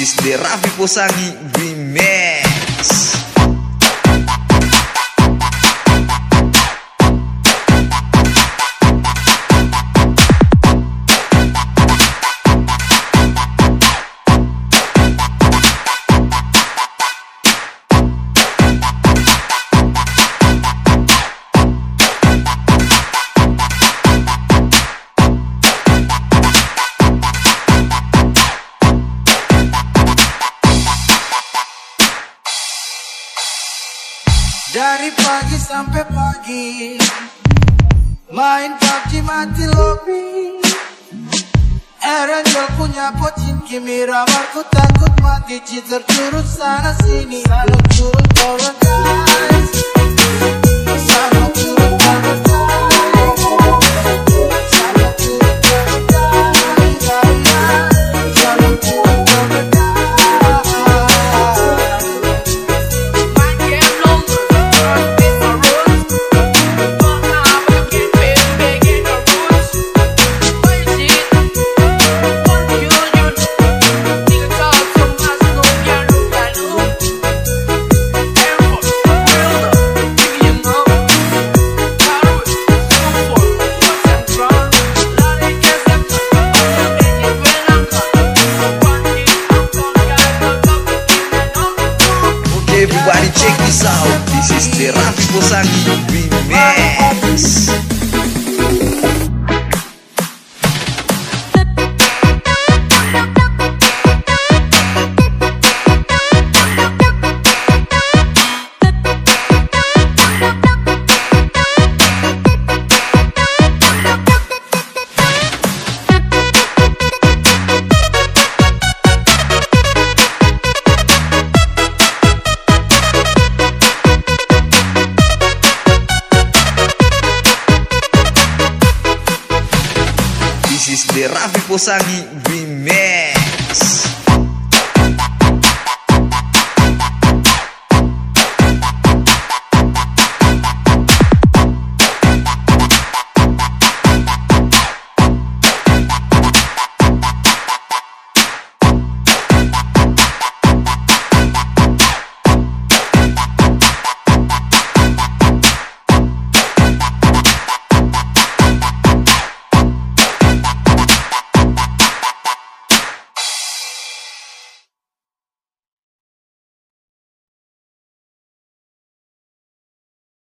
artiste de Rafi Possari Remix. Dari pagi sampai pagi. Main PUBG mati lobby. Erangel punya pocin Kimi ramarku takut mati. Cheater curut sana sini. Selalu curut paradise Selalu Será que você aqui. Do De Rafi Posagui